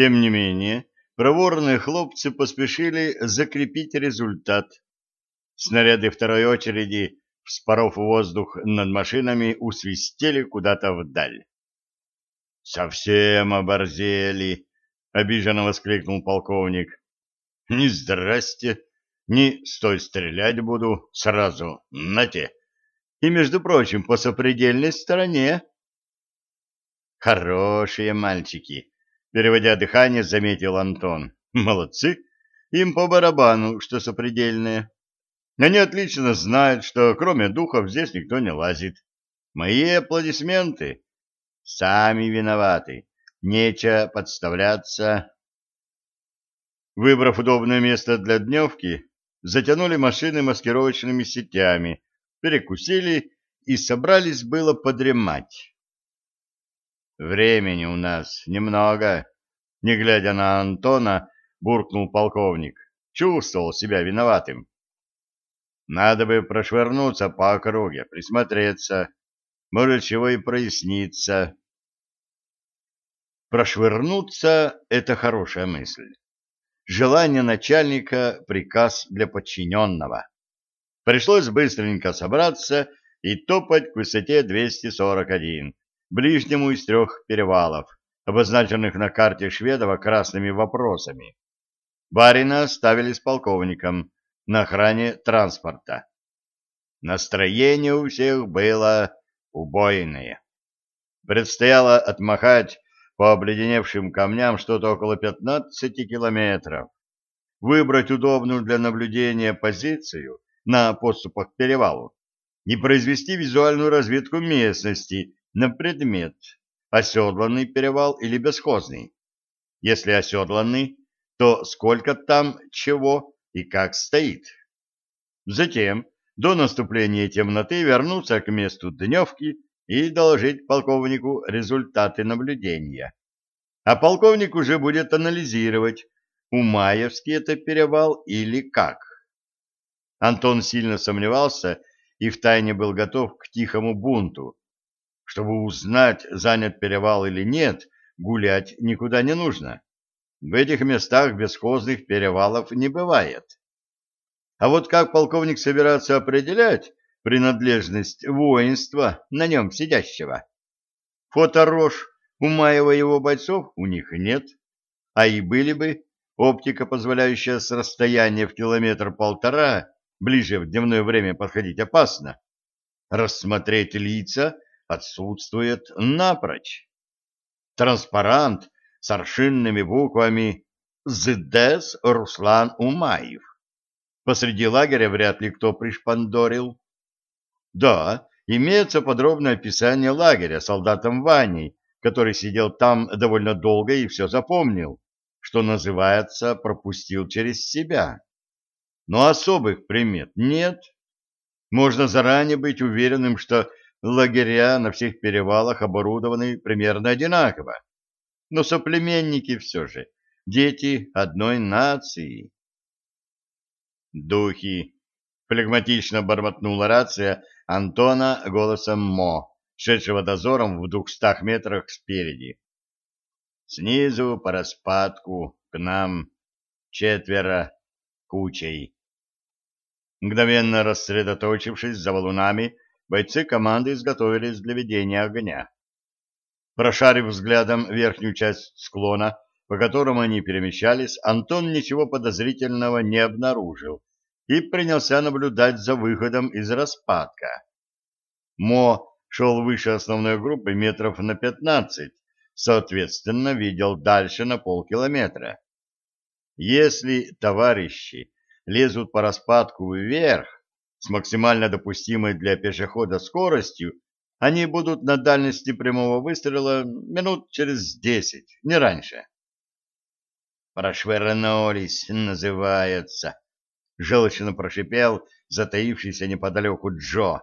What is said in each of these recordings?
Тем не менее, проворные хлопцы поспешили закрепить результат. Снаряды второй очереди, вспоров воздух над машинами, усвистели куда-то вдаль. «Совсем оборзели!» — обиженно воскликнул полковник. «Ни здрасте, ни стой стрелять буду сразу, нате!» И, между прочим, по сопредельной стороне. «Хорошие мальчики!» — переводя дыхание, заметил Антон. «Молодцы! Им по барабану, что сопредельные. Они отлично знают, что кроме духов здесь никто не лазит. Мои аплодисменты!» Сами виноваты. Нечего подставляться. Выбрав удобное место для дневки, затянули машины маскировочными сетями, перекусили и собрались было подремать. «Времени у нас немного», — не глядя на Антона, буркнул полковник. Чувствовал себя виноватым. «Надо бы прошвырнуться по округе, присмотреться. Может, чего и прояснится. Прошвырнуться — это хорошая мысль. Желание начальника — приказ для подчиненного. Пришлось быстренько собраться и топать к высоте 241, ближнему из трех перевалов, обозначенных на карте Шведова красными вопросами. Барина ставили с полковником на охране транспорта. Настроение у всех было убойное. Предстояло отмахать по обледеневшим камням что-то около 15 километров, выбрать удобную для наблюдения позицию на подступах к перевалу и произвести визуальную разведку местности на предмет оседланный перевал или бесхозный. Если оседланный, то сколько там чего и как стоит. Затем, до наступления темноты, вернуться к месту дневки и доложить полковнику результаты наблюдения. А полковник уже будет анализировать, Умаевский это перевал или как. Антон сильно сомневался и втайне был готов к тихому бунту. Чтобы узнать, занят перевал или нет, гулять никуда не нужно. В этих местах бесхозных перевалов не бывает. А вот как полковник собирается определять, принадлежность воинства на нем сидящего. Фоторож у Маева его бойцов у них нет, а и были бы, оптика, позволяющая с расстояния в километр-полтора, ближе в дневное время подходить опасно, рассмотреть лица отсутствует напрочь. Транспарант с аршинными буквами «ЗДС Руслан Умаев». Посреди лагеря вряд ли кто пришпандорил. Да, имеется подробное описание лагеря солдатом Ваней, который сидел там довольно долго и все запомнил, что называется, пропустил через себя. Но особых примет нет. Можно заранее быть уверенным, что лагеря на всех перевалах оборудованы примерно одинаково. Но соплеменники все же, дети одной нации. Духи. Флегматично бормотнула рация, Антона голосом Мо, шедшего дозором в двухстах метрах спереди. Снизу по распадку к нам четверо кучей. Мгновенно рассредоточившись за валунами, бойцы команды изготовились для ведения огня. Прошарив взглядом верхнюю часть склона, по которому они перемещались, Антон ничего подозрительного не обнаружил и принялся наблюдать за выходом из распадка. Мо шел выше основной группы метров на пятнадцать, соответственно, видел дальше на полкилометра. Если товарищи лезут по распадку вверх с максимально допустимой для пешехода скоростью, они будут на дальности прямого выстрела минут через десять, не раньше. «Прошвырнулись, называется», желчно прошипел затаившийся неподалеку Джо.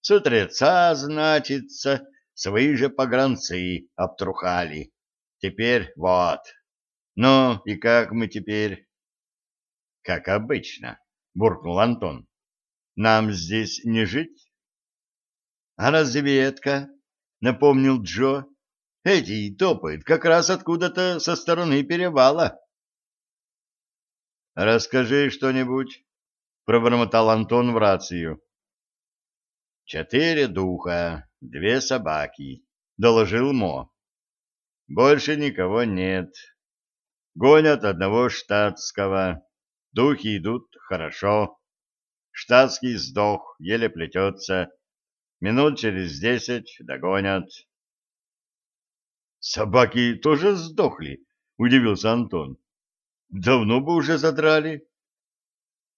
С утреца, значится, свои же погранцы обтрухали. Теперь вот. Ну, и как мы теперь? Как обычно, буркнул Антон. Нам здесь не жить? А разведка, напомнил Джо. Эти топают как раз откуда-то со стороны перевала. Расскажи что-нибудь, пробормотал Антон в рацию. Четыре духа, две собаки, доложил Мо. Больше никого нет. Гонят одного штатского. Духи идут хорошо. Штатский сдох, еле плетется. Минут через десять догонят. Собаки тоже сдохли, удивился Антон. Давно бы уже задрали.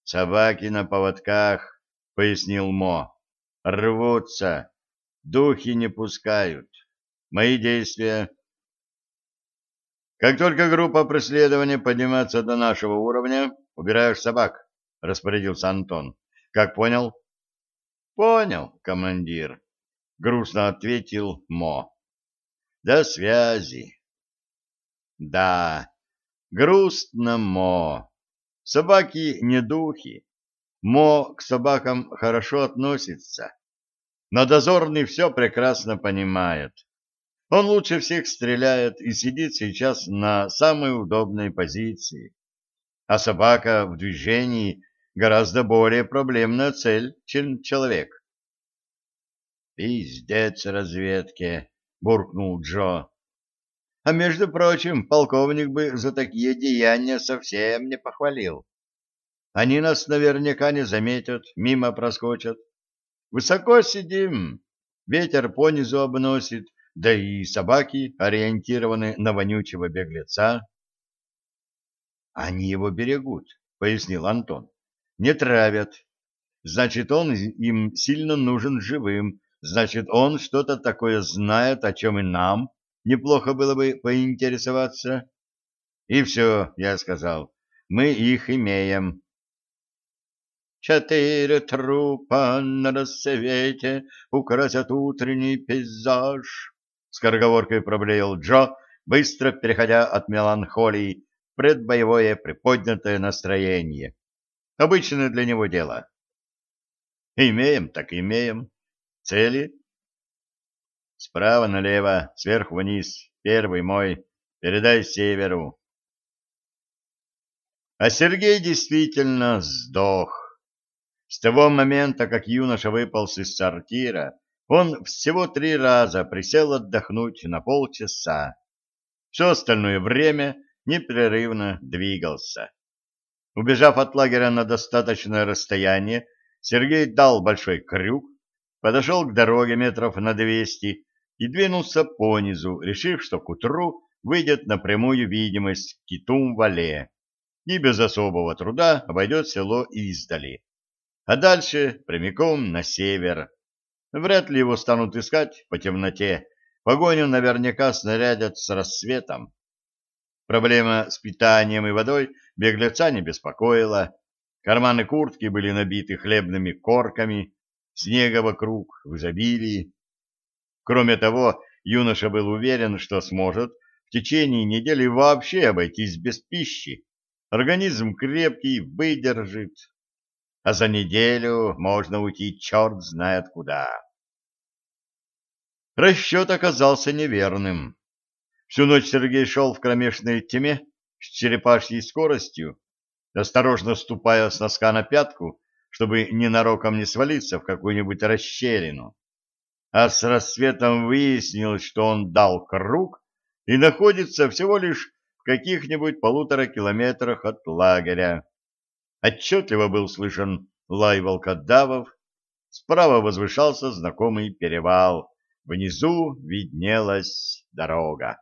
Собаки на поводках, пояснил Мо. Рвутся. Духи не пускают. Мои действия как только группа преследования поднимается до нашего уровня, убираешь собак, — распорядился Антон. — Как понял? — Понял, командир, — грустно ответил Мо. — До связи. — Да, грустно, Мо. Собаки не духи. Мо к собакам хорошо относится. Но дозорный все прекрасно понимает. Он лучше всех стреляет и сидит сейчас на самой удобной позиции. А собака в движении гораздо более проблемная цель, чем человек. «Пиздец разведке!» — буркнул Джо. «А между прочим, полковник бы за такие деяния совсем не похвалил. Они нас наверняка не заметят, мимо проскочат. Высоко сидим, ветер понизу обносит, да и собаки ориентированы на вонючего беглеца. Они его берегут, пояснил Антон. Не травят. Значит, он им сильно нужен живым. Значит, он что-то такое знает, о чем и нам неплохо было бы поинтересоваться. И все, я сказал, мы их имеем. Четыре трупа на рассвете украсят утренний пейзаж скороговоркой проблеял Джо, быстро переходя от меланхолии в предбоевое приподнятое настроение. Обычное для него дело. Имеем, так имеем. Цели? Справа налево, сверху вниз. Первый мой. Передай северу. А Сергей действительно сдох. С того момента, как юноша выполз из сортира, он всего три раза присел отдохнуть на полчаса. Все остальное время непрерывно двигался. Убежав от лагеря на достаточное расстояние, Сергей дал большой крюк, подошел к дороге метров на двести и двинулся понизу, решив, что к утру выйдет на прямую видимость Китум-Вале и без особого труда обойдет село издали, а дальше прямиком на север, Вряд ли его станут искать по темноте. Погоню наверняка снарядят с рассветом. Проблема с питанием и водой беглеца не беспокоила. Карманы куртки были набиты хлебными корками, снега вокруг в изобилии. Кроме того, юноша был уверен, что сможет в течение недели вообще обойтись без пищи. Организм крепкий, выдержит. А за неделю можно уйти черт знает куда. Расчет оказался неверным. Всю ночь Сергей шел в кромешной тьме с черепашьей скоростью, осторожно ступая с носка на пятку, чтобы ненароком не свалиться в какую-нибудь расщелину. А с рассветом выяснилось, что он дал круг и находится всего лишь в каких-нибудь полутора километрах от лагеря. Отчетливо был слышен лай волкодавов, справа возвышался знакомый перевал — Внизу виднелась дорога.